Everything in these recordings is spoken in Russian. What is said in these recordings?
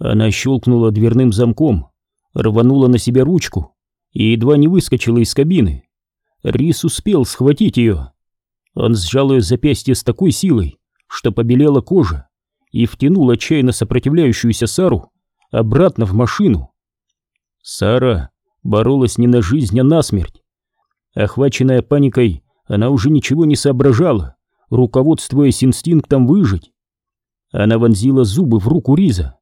Она щелкнула дверным замком, рванула на себя ручку и едва не выскочила из кабины. Рис успел схватить ее. Он сжал ее запястье с такой силой, что побелела кожа, и втянул отчаянно сопротивляющуюся Сару обратно в машину. Сара боролась не на жизнь, а на смерть. Охваченная паникой, она уже ничего не соображала, руководствуясь инстинктом выжить. Она вонзила зубы в руку Риза,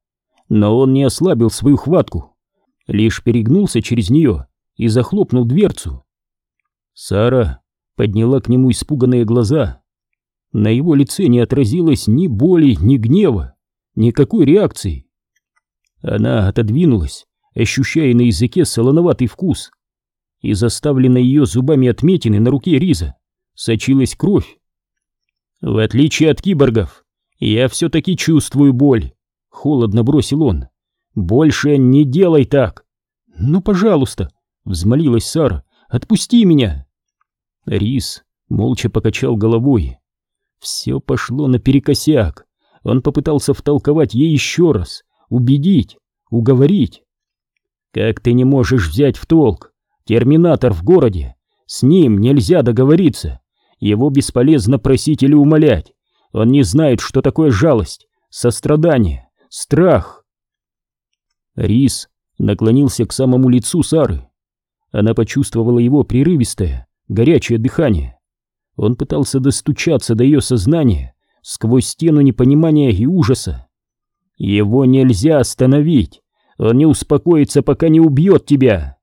но он не ослабил свою хватку, лишь перегнулся через нее и захлопнул дверцу. Сара подняла к нему испуганные глаза. На его лице не отразилось ни боли, ни гнева, никакой реакции. Она отодвинулась, ощущая на языке солоноватый вкус. и заставленной ее зубами отметины на руке Риза сочилась кровь. В отличие от киборгов, я все-таки чувствую боль, холодно бросил он. Больше не делай так. Ну, пожалуйста, взмолилась Сара, отпусти меня. Рис молча покачал головой. Все пошло наперекосяк. Он попытался втолковать ей еще раз, убедить, уговорить. Как ты не можешь взять в толк? Терминатор в городе. С ним нельзя договориться. Его бесполезно просить или умолять. Он не знает, что такое жалость, сострадание, страх. Рис наклонился к самому лицу Сары. Она почувствовала его прерывистое, горячее дыхание. Он пытался достучаться до ее сознания сквозь стену непонимания и ужаса. Его нельзя остановить. Он не успокоится, пока не убьет тебя.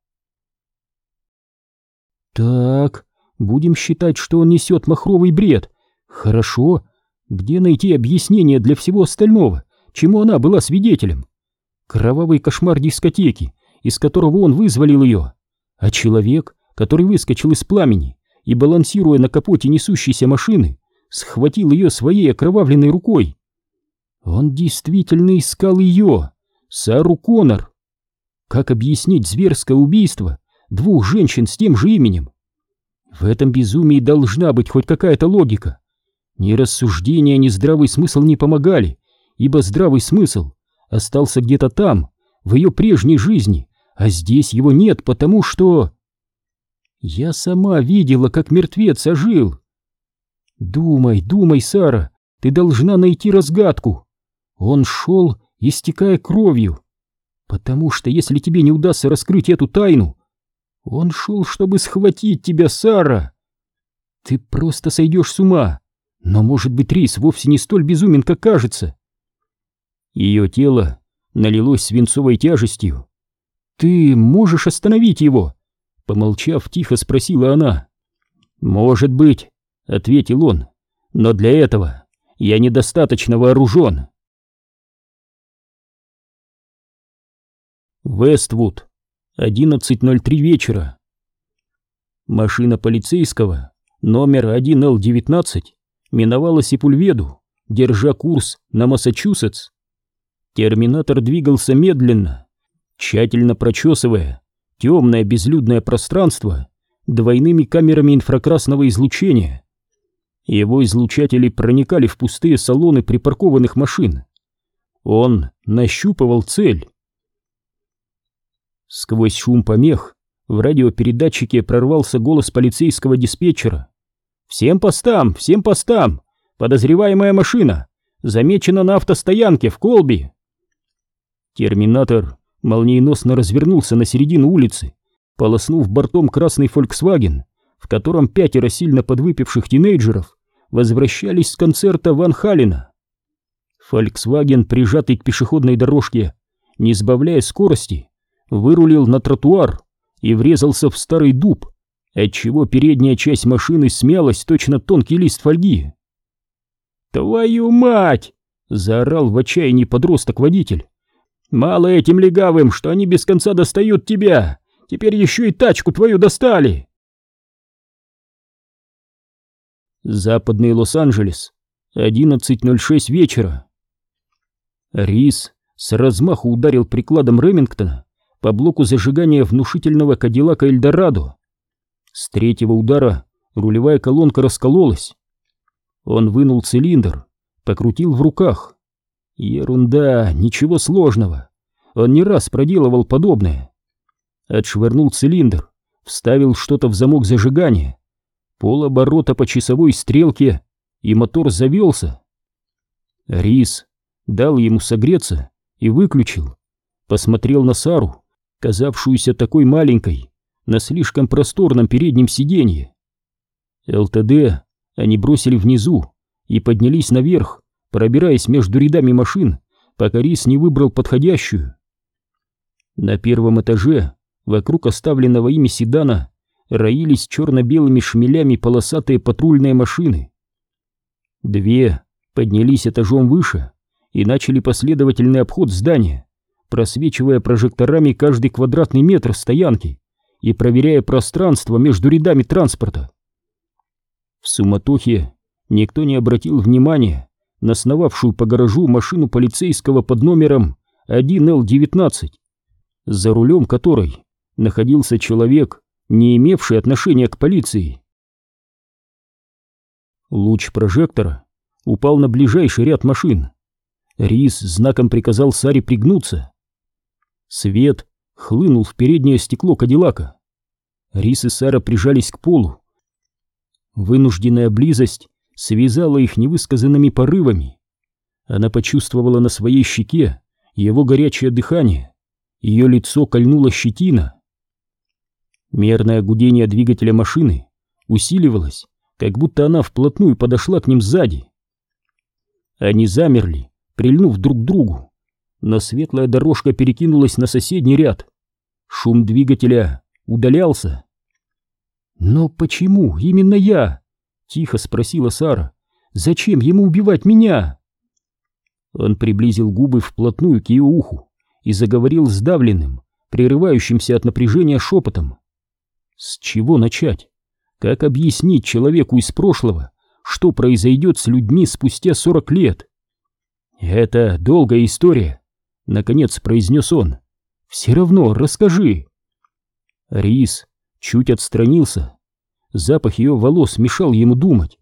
Так, будем считать, что он несет махровый бред. Хорошо. Где найти объяснение для всего остального, чему она была свидетелем? Кровавый кошмар дискотеки, из которого он вызволил ее. А человек, который выскочил из пламени и, балансируя на капоте несущейся машины, схватил ее своей окровавленной рукой. Он действительно искал ее, Сару Коннор. Как объяснить зверское убийство двух женщин с тем же именем? В этом безумии должна быть хоть какая-то логика. Ни рассуждения, ни здравый смысл не помогали, ибо здравый смысл остался где-то там, в ее прежней жизни, а здесь его нет, потому что... Я сама видела, как мертвец ожил. Думай, думай, Сара, ты должна найти разгадку. Он шел, истекая кровью, потому что если тебе не удастся раскрыть эту тайну, он шел, чтобы схватить тебя, Сара. Ты просто сойдешь с ума, но, может быть, Рис вовсе не столь безумен, как кажется. Ее тело налилось свинцовой тяжестью. «Ты можешь остановить его?» Помолчав, тихо спросила она. «Может быть», — ответил он, — «но для этого я недостаточно вооружен». Вествуд, 11.03 вечера. Машина полицейского, номер 1Л-19, миновала Сепульведу, держа курс на Массачусетс. Терминатор двигался медленно, тщательно прочесывая темное безлюдное пространство двойными камерами инфракрасного излучения. Его излучатели проникали в пустые салоны припаркованных машин. Он нащупывал цель. Сквозь шум помех в радиопередатчике прорвался голос полицейского диспетчера. «Всем постам! Всем постам! Подозреваемая машина! Замечена на автостоянке в Колби!» Терминатор молниеносно развернулся на середину улицы, полоснув бортом красный Volkswagen, в котором пятеро сильно подвыпивших тинейджеров возвращались с концерта Ван Халина. Volkswagen, прижатый к пешеходной дорожке, не сбавляя скорости, вырулил на тротуар и врезался в старый дуб, отчего передняя часть машины смялась точно тонкий лист фольги. «Твою мать!» — заорал в отчаянии подросток-водитель. Мало этим легавым, что они без конца достают тебя. Теперь еще и тачку твою достали. Западный Лос-Анджелес. 11.06 вечера. Рис с размаху ударил прикладом Ремингтона по блоку зажигания внушительного Кадиллака Эльдорадо. С третьего удара рулевая колонка раскололась. Он вынул цилиндр, покрутил в руках. Ерунда, ничего сложного. Он не раз проделывал подобное. Отшвырнул цилиндр, вставил что-то в замок зажигания. Полоборота по часовой стрелке, и мотор завелся. Рис дал ему согреться и выключил. Посмотрел на Сару, казавшуюся такой маленькой, на слишком просторном переднем сиденье. ЛТД они бросили внизу и поднялись наверх, пробираясь между рядами машин, пока Рис не выбрал подходящую. На первом этаже, вокруг оставленного ими седана, роились черно-белыми шмелями полосатые патрульные машины. Две поднялись этажом выше и начали последовательный обход здания, просвечивая прожекторами каждый квадратный метр стоянки и проверяя пространство между рядами транспорта. В суматохе никто не обратил внимания на сновавшую по гаражу машину полицейского под номером 1Л-19, за рулем которой находился человек, не имевший отношения к полиции. Луч прожектора упал на ближайший ряд машин. Рис знаком приказал Саре пригнуться. Свет хлынул в переднее стекло Кадиллака. Рис и Сара прижались к полу. Вынужденная близость связала их невысказанными порывами. Она почувствовала на своей щеке его горячее дыхание. Ее лицо кольнула щетина. Мерное гудение двигателя машины усиливалось, как будто она вплотную подошла к ним сзади. Они замерли, прильнув друг к другу, но светлая дорожка перекинулась на соседний ряд. Шум двигателя удалялся. «Но почему именно я?» — тихо спросила Сара. «Зачем ему убивать меня?» Он приблизил губы вплотную к ее уху и заговорил сдавленным, прерывающимся от напряжения шепотом. С чего начать? Как объяснить человеку из прошлого, что произойдет с людьми спустя сорок лет? Это долгая история, наконец произнес он. Все равно расскажи. Рис чуть отстранился. Запах ее волос мешал ему думать.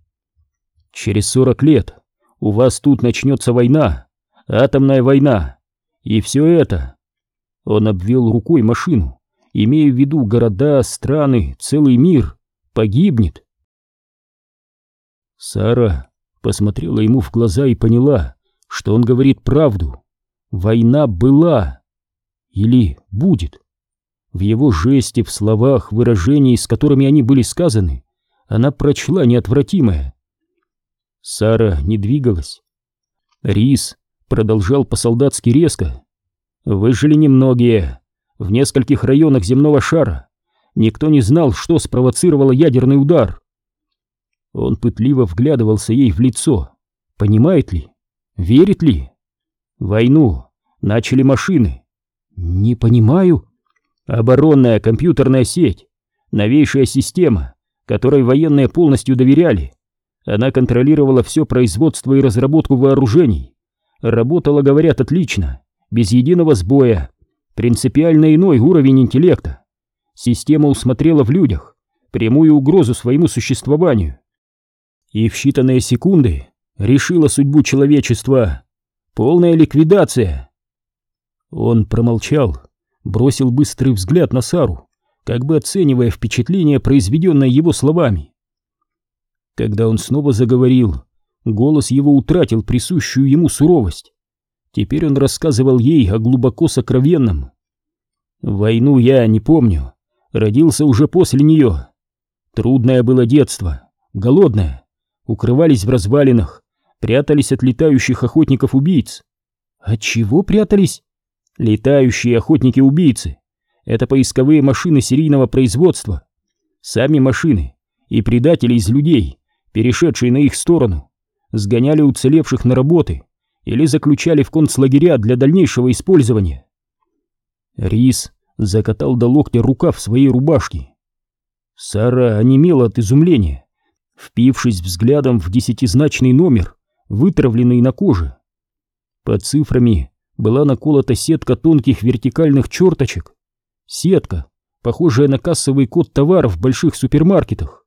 Через сорок лет у вас тут начнется война, атомная война, и все это. Он обвел рукой машину, имея в виду города, страны, целый мир, погибнет. Сара посмотрела ему в глаза и поняла, что он говорит правду. Война была или будет. В его жесте, в словах, выражении, с которыми они были сказаны, она прочла неотвратимое. Сара не двигалась. Рис продолжал по-солдатски резко. «Выжили немногие, в нескольких районах земного шара. Никто не знал, что спровоцировало ядерный удар. Он пытливо вглядывался ей в лицо. Понимает ли? Верит ли? Войну начали машины. Не понимаю. Оборонная компьютерная сеть. Новейшая система, которой военные полностью доверяли. Она контролировала все производство и разработку вооружений. Работала, говорят, отлично, без единого сбоя, принципиально иной уровень интеллекта. Система усмотрела в людях прямую угрозу своему существованию. И в считанные секунды решила судьбу человечества. Полная ликвидация. Он промолчал, бросил быстрый взгляд на Сару, как бы оценивая впечатление, произведенное его словами. Когда он снова заговорил, голос его утратил присущую ему суровость. Теперь он рассказывал ей о глубоко сокровенном. Войну я не помню, родился уже после нее. Трудное было детство, голодное, укрывались в развалинах, прятались от летающих охотников-убийц. От чего прятались? Летающие охотники-убийцы. Это поисковые машины серийного производства. Сами машины и предатели из людей, перешедшие на их сторону, сгоняли уцелевших на работы или заключали в концлагеря для дальнейшего использования. Рис закатал до локтя рукав своей рубашки. Сара онемела от изумления, впившись взглядом в десятизначный номер, вытравленный на коже. Под цифрами была наколота сетка тонких вертикальных черточек. Сетка, похожая на кассовый код товаров в больших супермаркетах.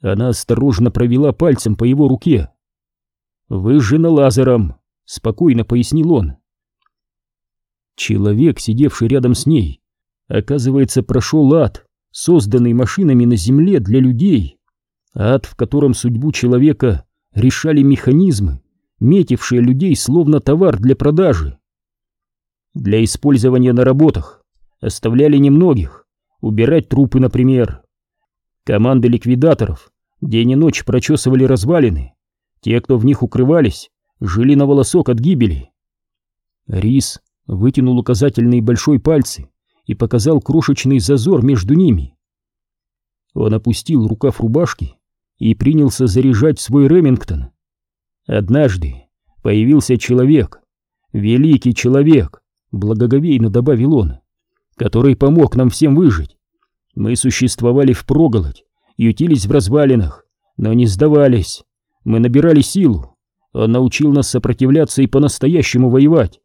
Она осторожно провела пальцем по его руке. Выжжено лазером. — спокойно пояснил он. Человек, сидевший рядом с ней, оказывается, прошел ад, созданный машинами на земле для людей. Ад, в котором судьбу человека решали механизмы, метившие людей словно товар для продажи. Для использования на работах оставляли немногих, убирать трупы, например. Команды ликвидаторов день и ночь прочесывали развалины. Те, кто в них укрывались, жили на волосок от гибели. Рис вытянул указательные большой пальцы и показал крошечный зазор между ними. Он опустил рукав рубашки и принялся заряжать свой Ремингтон. Однажды появился человек, великий человек, благоговейно добавил он, который помог нам всем выжить. Мы существовали впроголодь, ютились в развалинах, но не сдавались. Мы набирали силу. Он научил нас сопротивляться и по-настоящему воевать,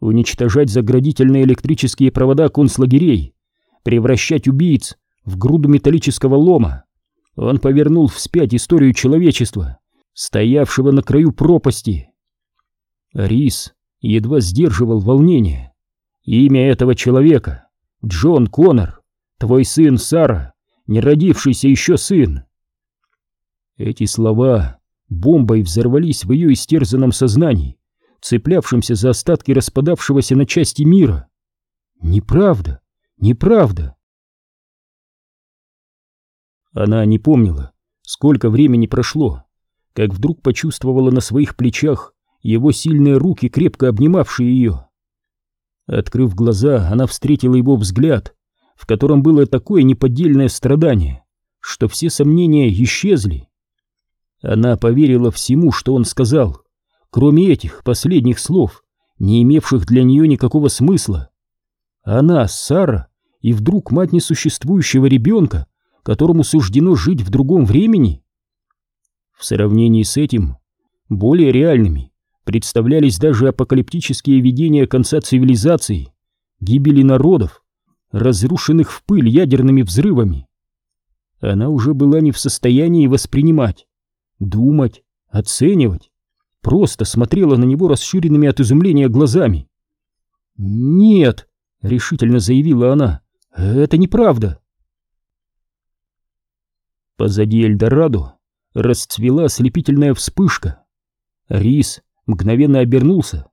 уничтожать заградительные электрические провода концлагерей, превращать убийц в груду металлического лома. Он повернул вспять историю человечества, стоявшего на краю пропасти. Рис едва сдерживал волнение. Имя этого человека — Джон Коннор, твой сын Сара, не родившийся еще сын. Эти слова бомбой взорвались в ее истерзанном сознании, цеплявшемся за остатки распадавшегося на части мира. Неправда, неправда. Она не помнила, сколько времени прошло, как вдруг почувствовала на своих плечах его сильные руки, крепко обнимавшие ее. Открыв глаза, она встретила его взгляд, в котором было такое неподдельное страдание, что все сомнения исчезли. Она поверила всему, что он сказал, кроме этих последних слов, не имевших для нее никакого смысла. Она, Сара, и вдруг мать несуществующего ребенка, которому суждено жить в другом времени? В сравнении с этим, более реальными представлялись даже апокалиптические видения конца цивилизации, гибели народов, разрушенных в пыль ядерными взрывами. Она уже была не в состоянии воспринимать, думать, оценивать, просто смотрела на него расширенными от изумления глазами. «Нет», — решительно заявила она, — «это неправда». Позади Эльдорадо расцвела ослепительная вспышка. Рис мгновенно обернулся.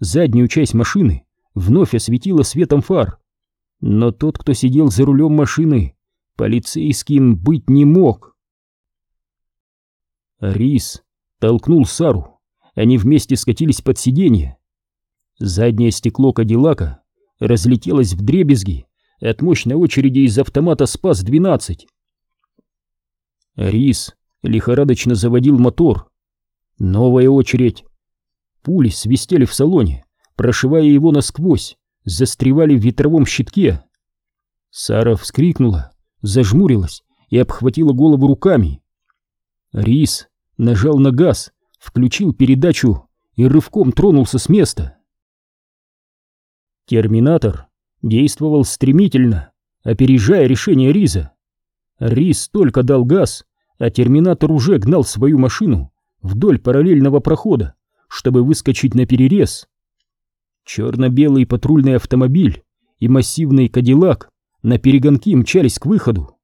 Заднюю часть машины вновь осветила светом фар. Но тот, кто сидел за рулем машины, полицейским быть не мог. Рис толкнул Сару. Они вместе скатились под сиденье. Заднее стекло Кадиллака разлетелось в дребезги от мощной очереди из автомата СПАС-12. Рис лихорадочно заводил мотор. Новая очередь. Пули свистели в салоне, прошивая его насквозь, застревали в ветровом щитке. Сара вскрикнула, зажмурилась и обхватила голову руками. Рис нажал на газ, включил передачу и рывком тронулся с места. Терминатор действовал стремительно, опережая решение Риза. Рис только дал газ, а терминатор уже гнал свою машину вдоль параллельного прохода, чтобы выскочить на перерез. Черно-белый патрульный автомобиль и массивный кадиллак на перегонки мчались к выходу.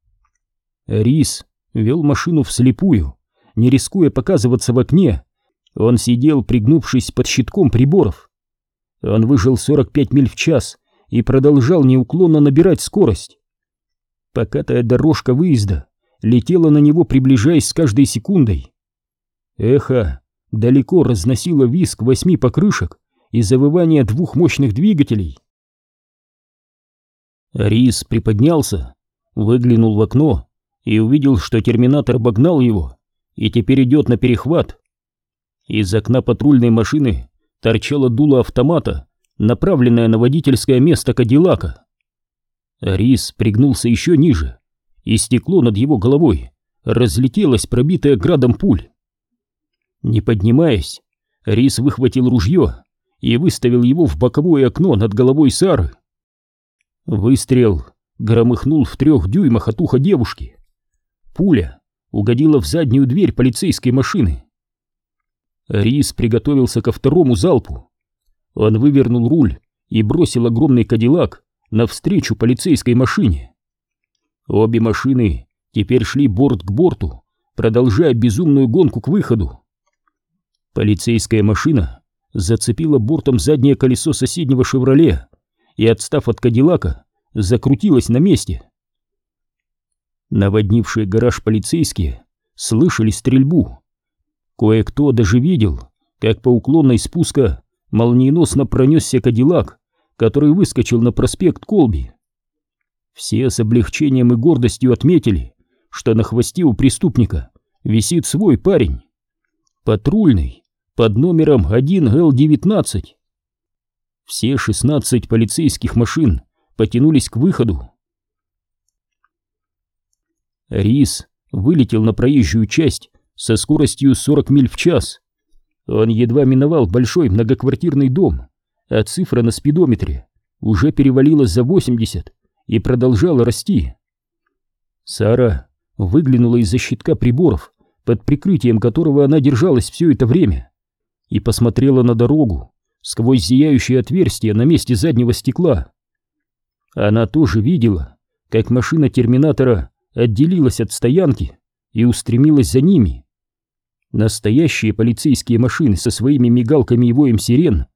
Рис вел машину вслепую, не рискуя показываться в окне. Он сидел, пригнувшись под щитком приборов. Он выжил 45 миль в час и продолжал неуклонно набирать скорость. Покатая дорожка выезда летела на него, приближаясь с каждой секундой. Эхо далеко разносило визг восьми покрышек и завывание двух мощных двигателей. Рис приподнялся, выглянул в окно и увидел, что терминатор обогнал его и теперь идет на перехват. Из окна патрульной машины торчало дуло автомата, направленное на водительское место Кадиллака. Рис пригнулся еще ниже, и стекло над его головой разлетелось, пробитое градом пуль. Не поднимаясь, Рис выхватил ружье и выставил его в боковое окно над головой Сары. Выстрел громыхнул в трех дюймах от уха девушки. Пуля угодила в заднюю дверь полицейской машины. Рис приготовился ко второму залпу. Он вывернул руль и бросил огромный кадиллак навстречу полицейской машине. Обе машины теперь шли борт к борту, продолжая безумную гонку к выходу. Полицейская машина зацепила бортом заднее колесо соседнего «Шевроле» и, отстав от «Кадиллака», закрутилась на месте. Наводнившие гараж полицейские слышали стрельбу. Кое-кто даже видел, как по уклонной спуска молниеносно пронесся «Кадиллак», который выскочил на проспект Колби. Все с облегчением и гордостью отметили, что на хвосте у преступника висит свой парень. Патрульный, под номером 1Л-19. Все 16 полицейских машин потянулись к выходу. Рис вылетел на проезжую часть со скоростью 40 миль в час. Он едва миновал большой многоквартирный дом, а цифра на спидометре уже перевалила за 80 и продолжала расти. Сара выглянула из-за щитка приборов, под прикрытием которого она держалась все это время, и посмотрела на дорогу сквозь зияющее отверстие на месте заднего стекла. Она тоже видела, как машина терминатора отделилась от стоянки и устремилась за ними. Настоящие полицейские машины со своими мигалками и воем сирен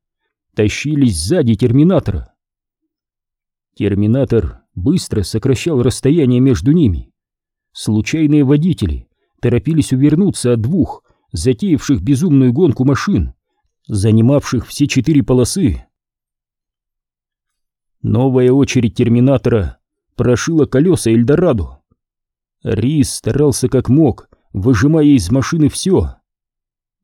тащились сзади терминатора. Терминатор быстро сокращал расстояние между ними. Случайные водители торопились увернуться от двух, затеявших безумную гонку машин, занимавших все четыре полосы. Новая очередь терминатора прошила колеса Эльдорадо. Рис старался как мог, выжимая из машины все.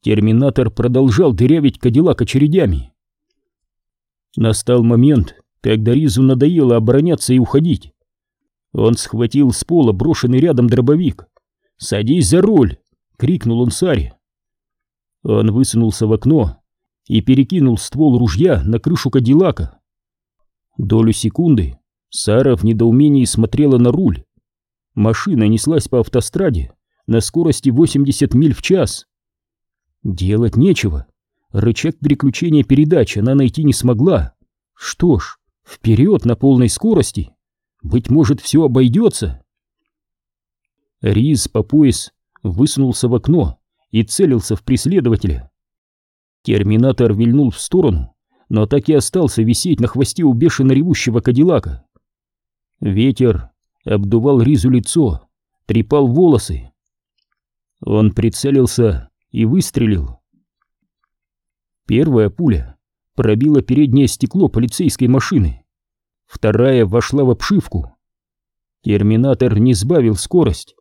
Терминатор продолжал дырявить Кадиллак очередями. Настал момент, когда Ризу надоело обороняться и уходить. Он схватил с пола брошенный рядом дробовик. «Садись за руль!» — крикнул он Саре. Он высунулся в окно и перекинул ствол ружья на крышу Кадиллака. Долю секунды Сара в недоумении смотрела на руль. Машина неслась по автостраде на скорости 80 миль в час. Делать нечего. Рычаг переключения передач она найти не смогла. Что ж, вперед на полной скорости. Быть может, все обойдется. Риз по пояс высунулся в окно и целился в преследователя. Терминатор вильнул в сторону, но так и остался висеть на хвосте у бешено ревущего кадиллака. Ветер обдувал Ризу лицо, трепал волосы. Он прицелился и выстрелил. Первая пуля пробила переднее стекло полицейской машины, вторая вошла в обшивку. Терминатор не сбавил скорость.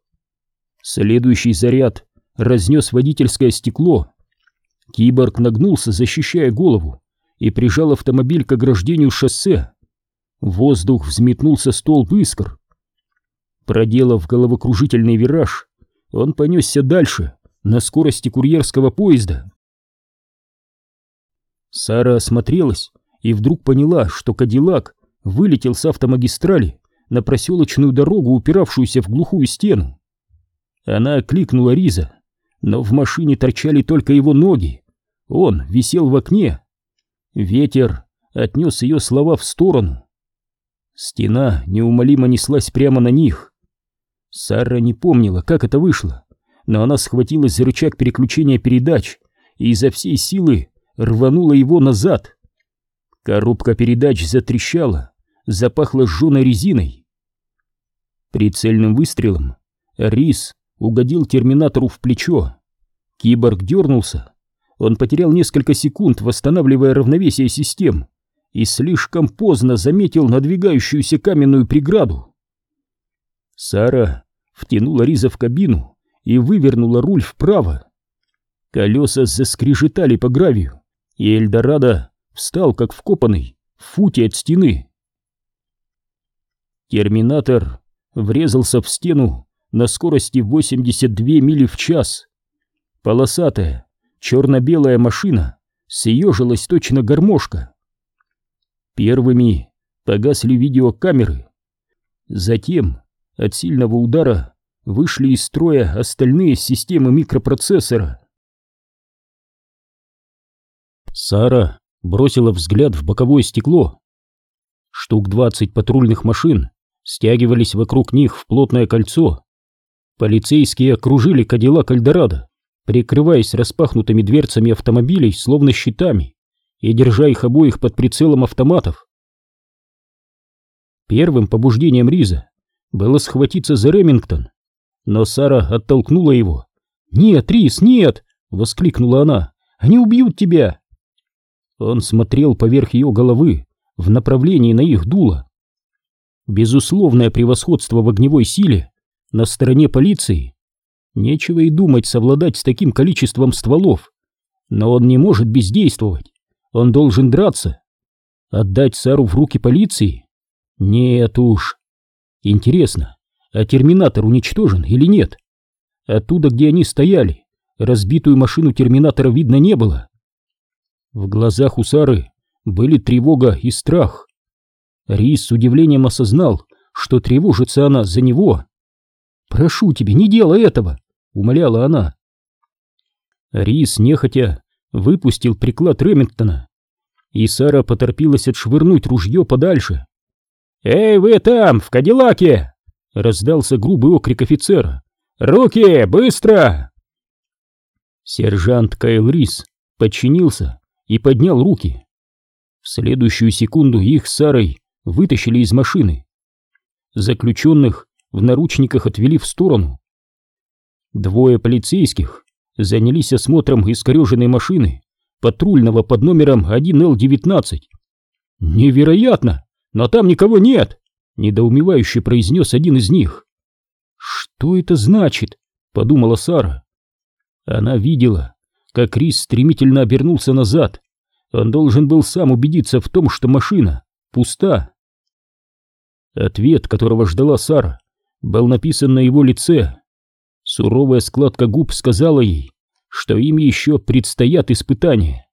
Следующий заряд разнес водительское стекло. Киборг нагнулся, защищая голову, и прижал автомобиль к ограждению шоссе. В воздух взметнулся столб искр. Проделав головокружительный вираж, он понесся дальше, на скорости курьерского поезда. Сара осмотрелась и вдруг поняла, что Кадиллак вылетел с автомагистрали на проселочную дорогу, упиравшуюся в глухую стену. Она окликнула Риза, но в машине торчали только его ноги. Он висел в окне. Ветер отнес ее слова в сторону. Стена неумолимо неслась прямо на них. Сара не помнила, как это вышло, но она схватилась за рычаг переключения передач и изо всей силы рванула его назад. Коробка передач затрещала, запахла сжженной резиной. Прицельным выстрелом Рис угодил терминатору в плечо. Киборг дернулся. Он потерял несколько секунд, восстанавливая равновесие систем, и слишком поздно заметил надвигающуюся каменную преграду. Сара втянула Риза в кабину и вывернула руль вправо. Колеса заскрежетали по гравию, и Эльдорадо встал как вкопанный в футе от стены. Терминатор врезался в стену на скорости 82 мили в час. Полосатая, черно-белая машина съежилась точно гармошка. Первыми погасли видеокамеры. Затем от сильного удара вышли из строя остальные системы микропроцессора. Сара бросила взгляд в боковое стекло. Штук двадцать патрульных машин стягивались вокруг них в плотное кольцо. Полицейские окружили Кадиллак Альдорадо, прикрываясь распахнутыми дверцами автомобилей, словно щитами, и держа их обоих под прицелом автоматов. Первым побуждением Риза было схватиться за Ремингтон, но Сара оттолкнула его. «Нет, Риз, нет!» — воскликнула она. «Они убьют тебя!» Он смотрел поверх ее головы в направлении на их дуло. Безусловное превосходство в огневой силе на стороне полиции. Нечего и думать совладать с таким количеством стволов. Но он не может бездействовать. Он должен драться. Отдать Сару в руки полиции? Нет уж. Интересно, а терминатор уничтожен или нет? Оттуда, где они стояли, разбитую машину терминатора видно не было. В глазах Сары были тревога и страх. Рис с удивлением осознал, что тревожится она за него. «Прошу тебя, не делай этого!» — умоляла она. Рис, нехотя, выпустил приклад Ремингтона, и Сара поторпилась отшвырнуть ружье подальше. «Эй, вы там, в Кадиллаке!» — раздался грубый окрик офицера. «Руки, быстро!» Сержант Кайл Рис подчинился и поднял руки. В следующую секунду их с Сарой вытащили из машины. Заключенных в наручниках отвели в сторону. Двое полицейских занялись осмотром искореженной машины, патрульного под номером 1Л-19. «Невероятно! Но там никого нет!» — недоумевающе произнес один из них. «Что это значит?» — подумала Сара. Она видела, как Рис стремительно обернулся назад. Он должен был сам убедиться в том, что машина пуста. Ответ, которого ждала Сара, был написан на его лице. Суровая складка губ сказала ей, что им еще предстоят испытания.